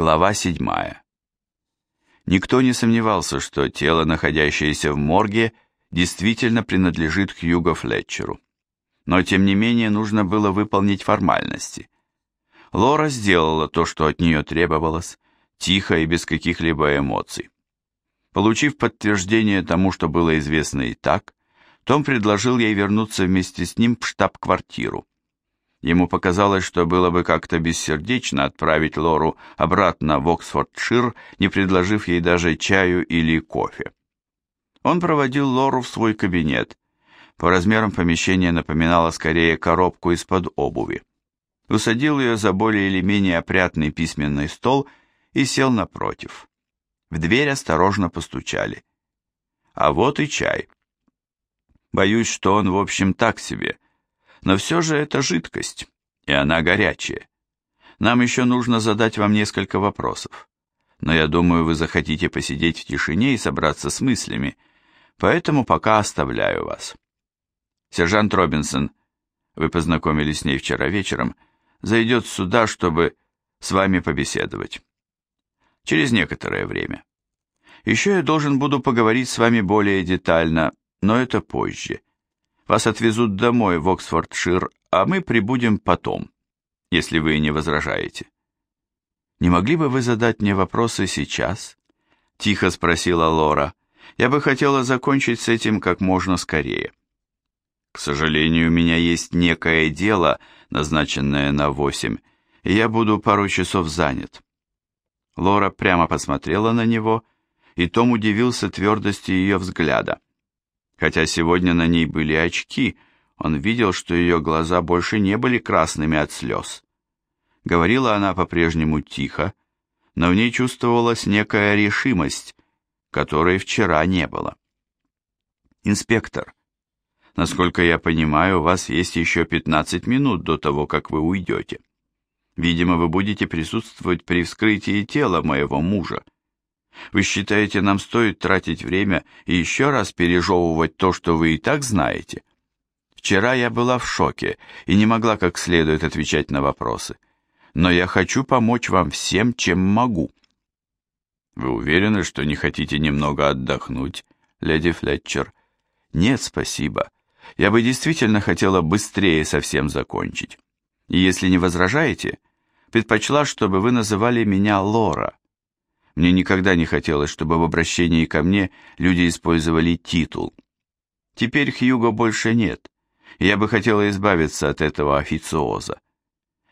Глава 7. Никто не сомневался, что тело, находящееся в морге, действительно принадлежит Хьюго Флетчеру. Но, тем не менее, нужно было выполнить формальности. Лора сделала то, что от нее требовалось, тихо и без каких-либо эмоций. Получив подтверждение тому, что было известно и так, Том предложил ей вернуться вместе с ним в штаб-квартиру. Ему показалось, что было бы как-то бессердечно отправить Лору обратно в Оксфордшир, не предложив ей даже чаю или кофе. Он проводил Лору в свой кабинет. По размерам помещение напоминало скорее коробку из-под обуви. Усадил ее за более или менее опрятный письменный стол и сел напротив. В дверь осторожно постучали. А вот и чай. Боюсь, что он, в общем, так себе — но все же это жидкость, и она горячая. Нам еще нужно задать вам несколько вопросов. Но я думаю, вы захотите посидеть в тишине и собраться с мыслями, поэтому пока оставляю вас. Сержант Робинсон, вы познакомились с ней вчера вечером, зайдет сюда, чтобы с вами побеседовать. Через некоторое время. Еще я должен буду поговорить с вами более детально, но это позже. Вас отвезут домой в Оксфордшир, а мы прибудем потом, если вы не возражаете. Не могли бы вы задать мне вопросы сейчас? Тихо спросила Лора. Я бы хотела закончить с этим как можно скорее. К сожалению, у меня есть некое дело, назначенное на восемь, и я буду пару часов занят. Лора прямо посмотрела на него, и Том удивился твердости ее взгляда. Хотя сегодня на ней были очки, он видел, что ее глаза больше не были красными от слез. Говорила она по-прежнему тихо, но в ней чувствовалась некая решимость, которой вчера не было. «Инспектор, насколько я понимаю, у вас есть еще 15 минут до того, как вы уйдете. Видимо, вы будете присутствовать при вскрытии тела моего мужа. Вы считаете, нам стоит тратить время и еще раз пережевывать то, что вы и так знаете? Вчера я была в шоке и не могла как следует отвечать на вопросы. Но я хочу помочь вам всем, чем могу. Вы уверены, что не хотите немного отдохнуть, леди Флетчер? Нет, спасибо. Я бы действительно хотела быстрее совсем закончить. И если не возражаете, предпочла, чтобы вы называли меня Лора. Мне никогда не хотелось, чтобы в обращении ко мне люди использовали титул. Теперь Хьюго больше нет, я бы хотела избавиться от этого официоза.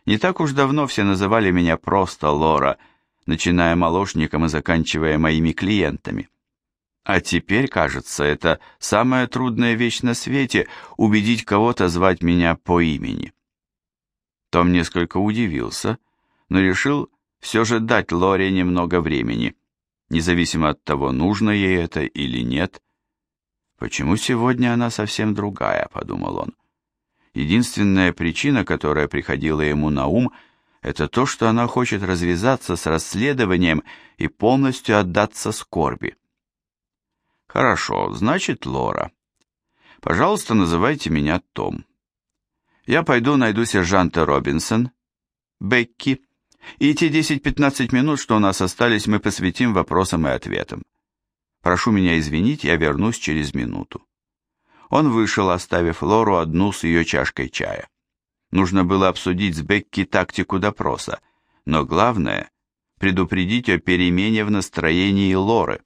Не так уж давно все называли меня просто Лора, начиная молочником и заканчивая моими клиентами. А теперь, кажется, это самая трудная вещь на свете — убедить кого-то звать меня по имени. Том несколько удивился, но решил, все же дать Лоре немного времени, независимо от того, нужно ей это или нет. «Почему сегодня она совсем другая?» — подумал он. Единственная причина, которая приходила ему на ум, это то, что она хочет развязаться с расследованием и полностью отдаться скорби. «Хорошо, значит, Лора. Пожалуйста, называйте меня Том. Я пойду найду сержанта Робинсон, Бекки, и те 10-15 минут, что у нас остались, мы посвятим вопросам и ответам. Прошу меня извинить, я вернусь через минуту. Он вышел, оставив Лору одну с ее чашкой чая. Нужно было обсудить с Бекки тактику допроса, но главное – предупредить о перемене в настроении Лоры.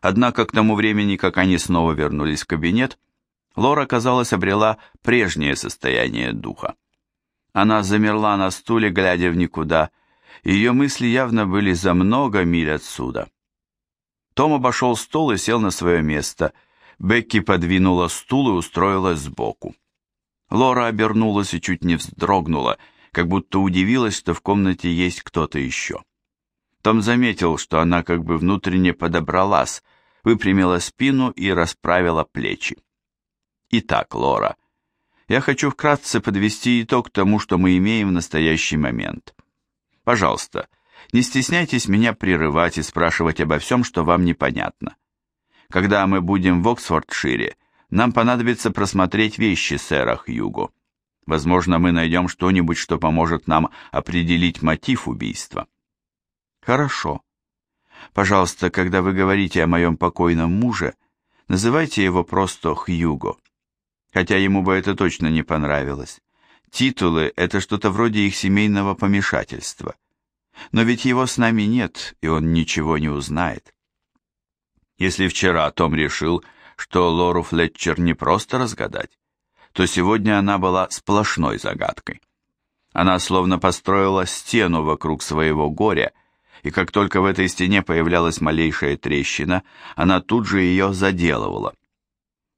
Однако к тому времени, как они снова вернулись в кабинет, Лора, казалось, обрела прежнее состояние духа. Она замерла на стуле, глядя в никуда. Ее мысли явно были за много миль отсюда. Том обошел стол и сел на свое место. Бекки подвинула стул и устроилась сбоку. Лора обернулась и чуть не вздрогнула, как будто удивилась, что в комнате есть кто-то еще. Том заметил, что она как бы внутренне подобралась, выпрямила спину и расправила плечи. «Итак, Лора, я хочу вкратце подвести итог тому, что мы имеем в настоящий момент. Пожалуйста, не стесняйтесь меня прерывать и спрашивать обо всем, что вам непонятно. Когда мы будем в Оксфордшире, нам понадобится просмотреть вещи сэра Хьюго. Возможно, мы найдем что-нибудь, что поможет нам определить мотив убийства. Хорошо. Пожалуйста, когда вы говорите о моем покойном муже, называйте его просто Хьюго. Хотя ему бы это точно не понравилось. Титулы – это что-то вроде их семейного помешательства. Но ведь его с нами нет, и он ничего не узнает. Если вчера Том решил, что Лору Флетчер не просто разгадать, то сегодня она была сплошной загадкой. Она словно построила стену вокруг своего горя, и как только в этой стене появлялась малейшая трещина, она тут же ее заделывала.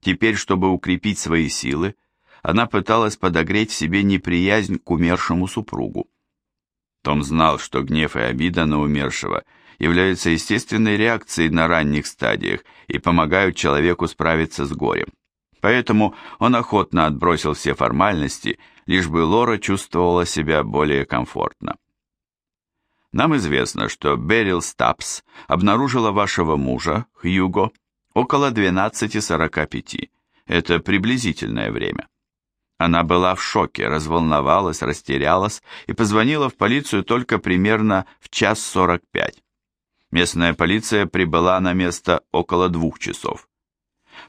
Теперь, чтобы укрепить свои силы, она пыталась подогреть в себе неприязнь к умершему супругу. Том знал, что гнев и обида на умершего являются естественной реакцией на ранних стадиях и помогают человеку справиться с горем. Поэтому он охотно отбросил все формальности, лишь бы Лора чувствовала себя более комфортно. Нам известно, что Берил Стапс обнаружила вашего мужа, Хьюго, около 12.45. Это приблизительное время. Она была в шоке, разволновалась, растерялась и позвонила в полицию только примерно в час сорок пять. Местная полиция прибыла на место около двух часов.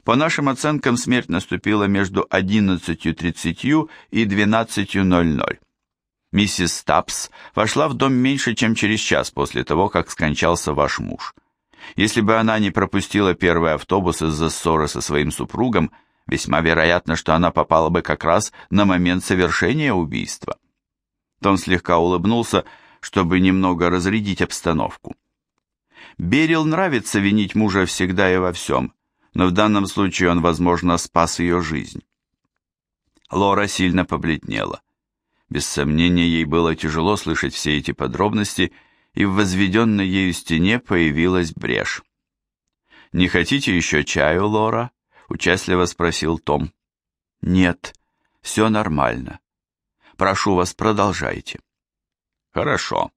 По нашим оценкам, смерть наступила между 11.30 и 12.00. Миссис Стапс вошла в дом меньше, чем через час после того, как скончался ваш муж. Если бы она не пропустила первый автобус из-за ссоры со своим супругом, Весьма вероятно, что она попала бы как раз на момент совершения убийства. Том слегка улыбнулся, чтобы немного разрядить обстановку. Берил нравится винить мужа всегда и во всем, но в данном случае он, возможно, спас ее жизнь. Лора сильно побледнела. Без сомнения, ей было тяжело слышать все эти подробности, и в возведенной ею стене появилась брешь. «Не хотите еще чаю, Лора?» Участливо спросил Том. Нет, все нормально. Прошу вас, продолжайте. Хорошо.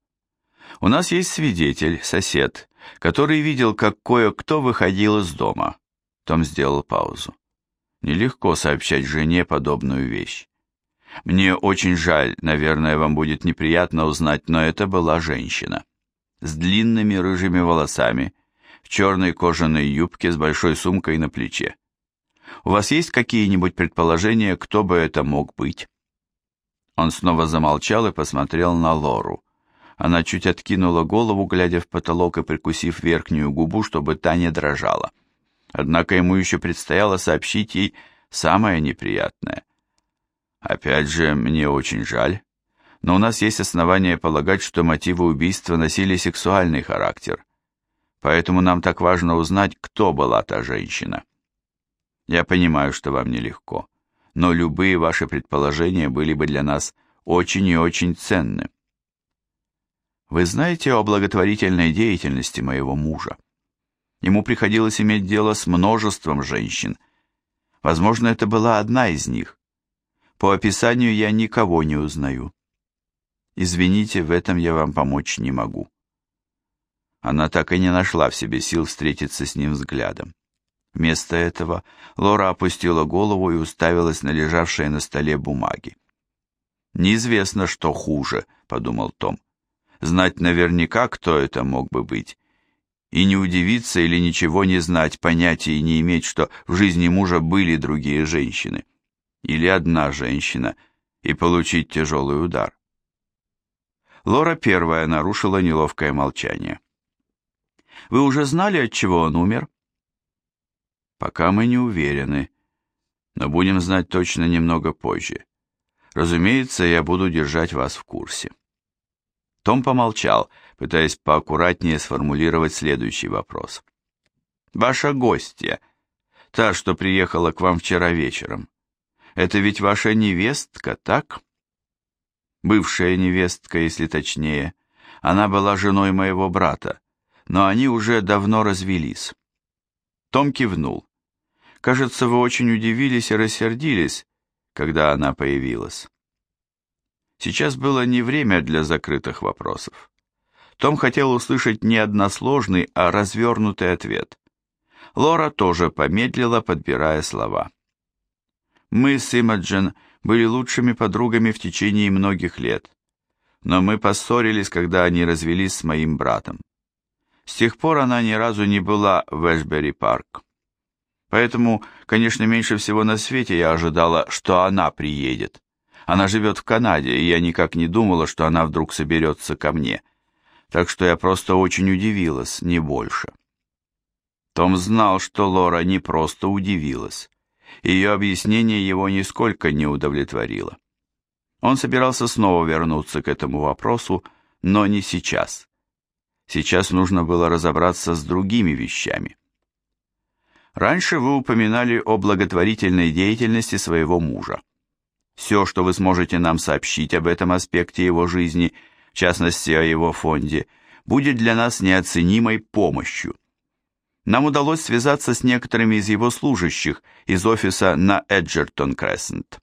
У нас есть свидетель, сосед, который видел, как кое-кто выходил из дома. Том сделал паузу. Нелегко сообщать жене подобную вещь. Мне очень жаль, наверное, вам будет неприятно узнать, но это была женщина. С длинными рыжими волосами, в черной кожаной юбке с большой сумкой на плече. У вас есть какие-нибудь предположения, кто бы это мог быть?» Он снова замолчал и посмотрел на Лору. Она чуть откинула голову, глядя в потолок и прикусив верхнюю губу, чтобы та не дрожала. Однако ему еще предстояло сообщить ей самое неприятное. «Опять же, мне очень жаль, но у нас есть основания полагать, что мотивы убийства носили сексуальный характер. Поэтому нам так важно узнать, кто была та женщина». Я понимаю, что вам нелегко, но любые ваши предположения были бы для нас очень и очень ценны. Вы знаете о благотворительной деятельности моего мужа? Ему приходилось иметь дело с множеством женщин. Возможно, это была одна из них. По описанию я никого не узнаю. Извините, в этом я вам помочь не могу. Она так и не нашла в себе сил встретиться с ним взглядом. Вместо этого Лора опустила голову и уставилась на лежавшие на столе бумаги. «Неизвестно, что хуже», — подумал Том. «Знать наверняка, кто это мог бы быть, и не удивиться или ничего не знать, понятия не иметь, что в жизни мужа были другие женщины, или одна женщина, и получить тяжелый удар». Лора первая нарушила неловкое молчание. «Вы уже знали, от чего он умер?» Пока мы не уверены, но будем знать точно немного позже. Разумеется, я буду держать вас в курсе. Том помолчал, пытаясь поаккуратнее сформулировать следующий вопрос. Ваша гостья, та, что приехала к вам вчера вечером, это ведь ваша невестка, так? Бывшая невестка, если точнее. Она была женой моего брата, но они уже давно развелись. Том кивнул. Кажется, вы очень удивились и рассердились, когда она появилась. Сейчас было не время для закрытых вопросов. Том хотел услышать не односложный, а развернутый ответ. Лора тоже помедлила, подбирая слова. Мы с Имаджен были лучшими подругами в течение многих лет. но мы поссорились, когда они развелись с моим братом. С тех пор она ни разу не была в Эшбери-парк. Поэтому, конечно, меньше всего на свете я ожидала, что она приедет. Она живет в Канаде, и я никак не думала, что она вдруг соберется ко мне. Так что я просто очень удивилась, не больше. Том знал, что Лора не просто удивилась. Ее объяснение его нисколько не удовлетворило. Он собирался снова вернуться к этому вопросу, но не сейчас. Сейчас нужно было разобраться с другими вещами. Раньше вы упоминали о благотворительной деятельности своего мужа. Все, что вы сможете нам сообщить об этом аспекте его жизни, в частности о его фонде, будет для нас неоценимой помощью. Нам удалось связаться с некоторыми из его служащих из офиса на Эджертон Крессент.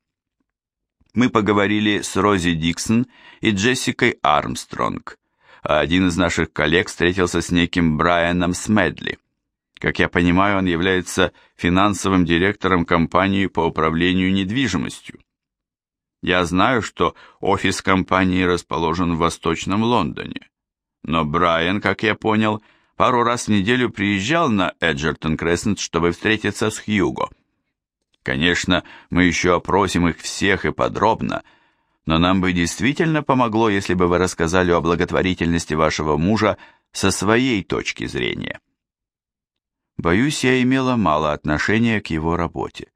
Мы поговорили с Рози Диксон и Джессикой Армстронг, а один из наших коллег встретился с неким Брайаном Смедли. Как я понимаю, он является финансовым директором компании по управлению недвижимостью. Я знаю, что офис компании расположен в Восточном Лондоне. Но Брайан, как я понял, пару раз в неделю приезжал на Эджертон Крессент, чтобы встретиться с Хьюго. Конечно, мы еще опросим их всех и подробно, но нам бы действительно помогло, если бы вы рассказали о благотворительности вашего мужа со своей точки зрения. Боюсь, я имела мало отношения к его работе.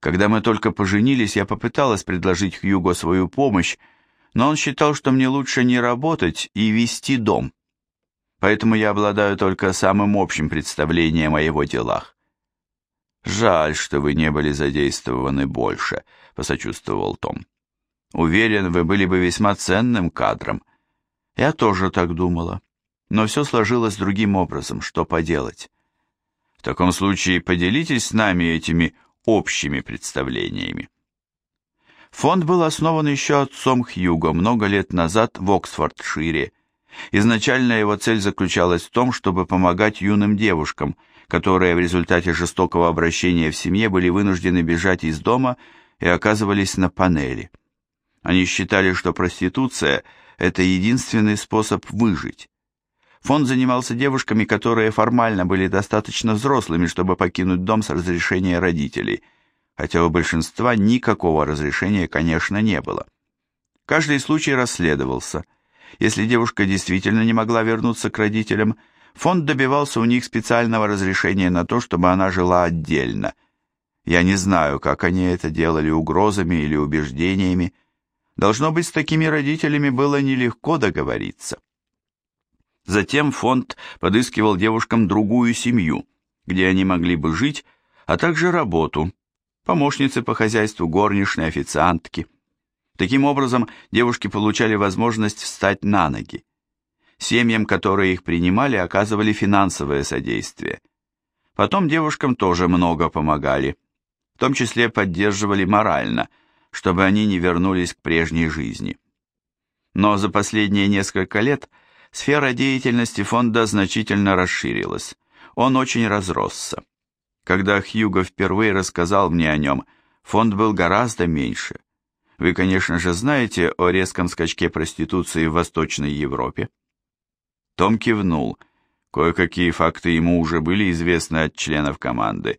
Когда мы только поженились, я попыталась предложить Хьюго свою помощь, но он считал, что мне лучше не работать и вести дом. Поэтому я обладаю только самым общим представлением о его делах. «Жаль, что вы не были задействованы больше», — посочувствовал Том. «Уверен, вы были бы весьма ценным кадром». Я тоже так думала. Но все сложилось другим образом, что поделать. В таком случае поделитесь с нами этими общими представлениями. Фонд был основан еще отцом Хьюго много лет назад в Оксфордшире. Изначально его цель заключалась в том, чтобы помогать юным девушкам, которые в результате жестокого обращения в семье были вынуждены бежать из дома и оказывались на панели. Они считали, что проституция – это единственный способ выжить. Фонд занимался девушками, которые формально были достаточно взрослыми, чтобы покинуть дом с разрешения родителей, хотя у большинства никакого разрешения, конечно, не было. Каждый случай расследовался. Если девушка действительно не могла вернуться к родителям, фонд добивался у них специального разрешения на то, чтобы она жила отдельно. Я не знаю, как они это делали угрозами или убеждениями. Должно быть, с такими родителями было нелегко договориться. Затем фонд подыскивал девушкам другую семью, где они могли бы жить, а также работу, помощницы по хозяйству, горничные, официантки. Таким образом, девушки получали возможность встать на ноги. Семьям, которые их принимали, оказывали финансовое содействие. Потом девушкам тоже много помогали, в том числе поддерживали морально, чтобы они не вернулись к прежней жизни. Но за последние несколько лет – Сфера деятельности фонда значительно расширилась. Он очень разросся. Когда Хьюго впервые рассказал мне о нем, фонд был гораздо меньше. Вы, конечно же, знаете о резком скачке проституции в Восточной Европе. Том кивнул. Кое-какие факты ему уже были известны от членов команды,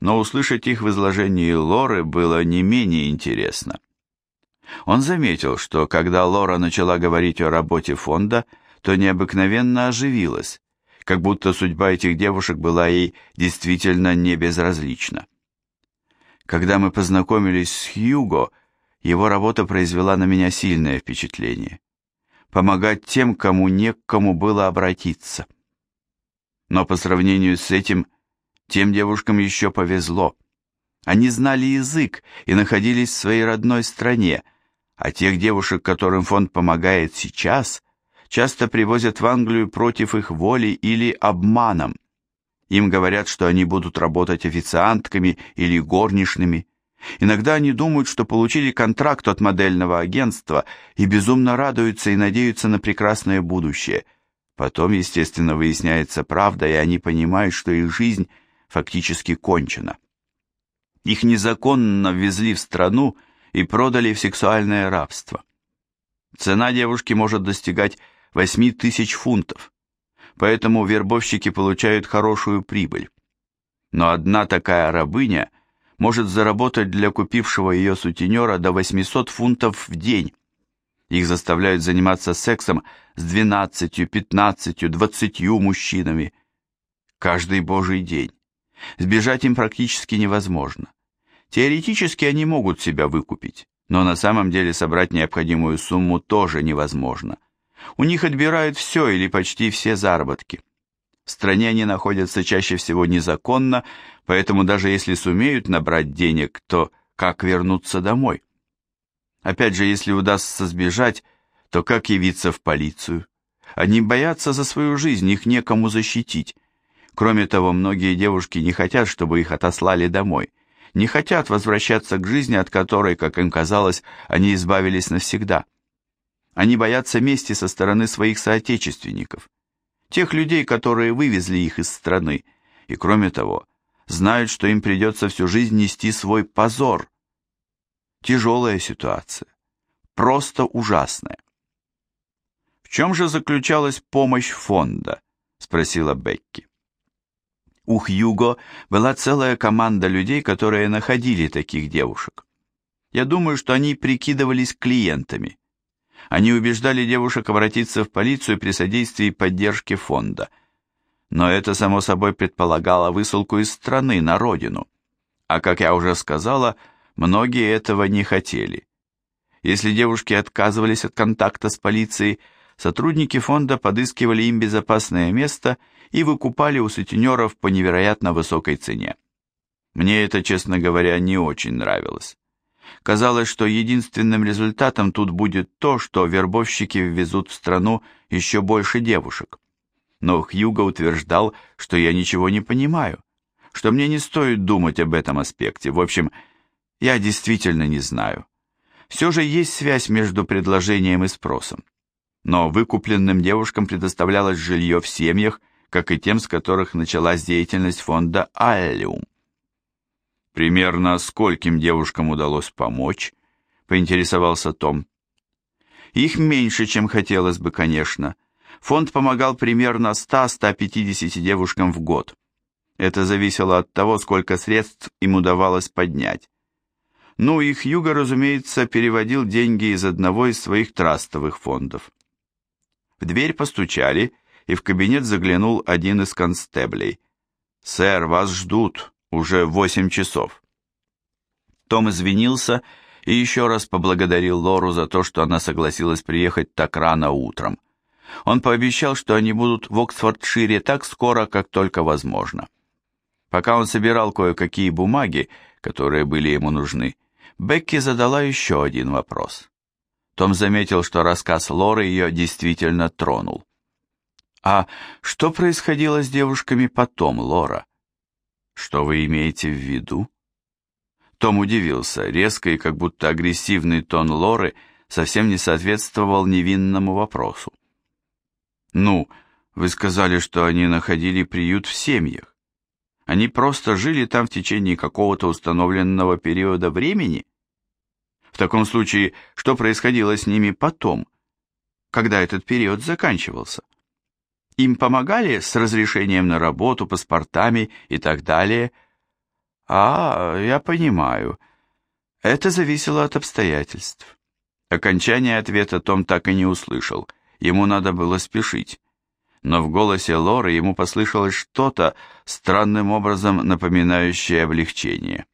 но услышать их в изложении Лоры было не менее интересно. Он заметил, что когда Лора начала говорить о работе фонда, то необыкновенно оживилась, как будто судьба этих девушек была ей действительно не безразлична. Когда мы познакомились с Хьюго, его работа произвела на меня сильное впечатление. Помогать тем, кому не к кому было обратиться. Но по сравнению с этим, тем девушкам еще повезло. Они знали язык и находились в своей родной стране, а тех девушек, которым фонд помогает сейчас, часто привозят в Англию против их воли или обманом. Им говорят, что они будут работать официантками или горничными. Иногда они думают, что получили контракт от модельного агентства и безумно радуются и надеются на прекрасное будущее. Потом, естественно, выясняется правда, и они понимают, что их жизнь фактически кончена. Их незаконно ввезли в страну и продали в сексуальное рабство. Цена девушки может достигать 8 тысяч фунтов, поэтому вербовщики получают хорошую прибыль. Но одна такая рабыня может заработать для купившего ее сутенера до 800 фунтов в день. Их заставляют заниматься сексом с 12, 15, 20 мужчинами каждый божий день. Сбежать им практически невозможно. Теоретически они могут себя выкупить, но на самом деле собрать необходимую сумму тоже невозможно. У них отбирают все или почти все заработки. В стране они находятся чаще всего незаконно, поэтому даже если сумеют набрать денег, то как вернуться домой? Опять же, если удастся сбежать, то как явиться в полицию? Они боятся за свою жизнь, их некому защитить. Кроме того, многие девушки не хотят, чтобы их отослали домой не хотят возвращаться к жизни, от которой, как им казалось, они избавились навсегда. Они боятся мести со стороны своих соотечественников, тех людей, которые вывезли их из страны, и, кроме того, знают, что им придется всю жизнь нести свой позор. Тяжелая ситуация, просто ужасная. «В чем же заключалась помощь фонда?» – спросила Бекки. У Хьюго была целая команда людей, которые находили таких девушек. Я думаю, что они прикидывались клиентами. Они убеждали девушек обратиться в полицию при содействии поддержки фонда. Но это, само собой, предполагало высылку из страны на родину. А, как я уже сказала, многие этого не хотели. Если девушки отказывались от контакта с полицией, сотрудники фонда подыскивали им безопасное место и выкупали у сутенеров по невероятно высокой цене. Мне это, честно говоря, не очень нравилось. Казалось, что единственным результатом тут будет то, что вербовщики ввезут в страну еще больше девушек. Но Хьюго утверждал, что я ничего не понимаю, что мне не стоит думать об этом аспекте. В общем, я действительно не знаю. Все же есть связь между предложением и спросом. Но выкупленным девушкам предоставлялось жилье в семьях, как и тем, с которых началась деятельность фонда «Аллиум». «Примерно скольким девушкам удалось помочь?» – поинтересовался Том. «Их меньше, чем хотелось бы, конечно. Фонд помогал примерно 100-150 девушкам в год. Это зависело от того, сколько средств им удавалось поднять. Ну и Хьюго, разумеется, переводил деньги из одного из своих трастовых фондов. В дверь постучали, и в кабинет заглянул один из констеблей. «Сэр, вас ждут, уже восемь часов». Том извинился и еще раз поблагодарил Лору за то, что она согласилась приехать так рано утром. Он пообещал, что они будут в Оксфордшире так скоро, как только возможно. Пока он собирал кое-какие бумаги, которые были ему нужны, Бекки задала еще один вопрос. Том заметил, что рассказ Лоры ее действительно тронул. А что происходило с девушками потом, Лора? Что вы имеете в виду? Том удивился. Резко и как будто агрессивный тон Лоры совсем не соответствовал невинному вопросу. Ну, вы сказали, что они находили приют в семьях. Они просто жили там в течение какого-то установленного периода времени? В таком случае, что происходило с ними потом, когда этот период заканчивался? Им помогали с разрешением на работу, паспортами и так далее. А, я понимаю. Это зависело от обстоятельств. Окончание ответа Том так и не услышал. Ему надо было спешить. Но в голосе Лоры ему послышалось что-то, странным образом напоминающее облегчение.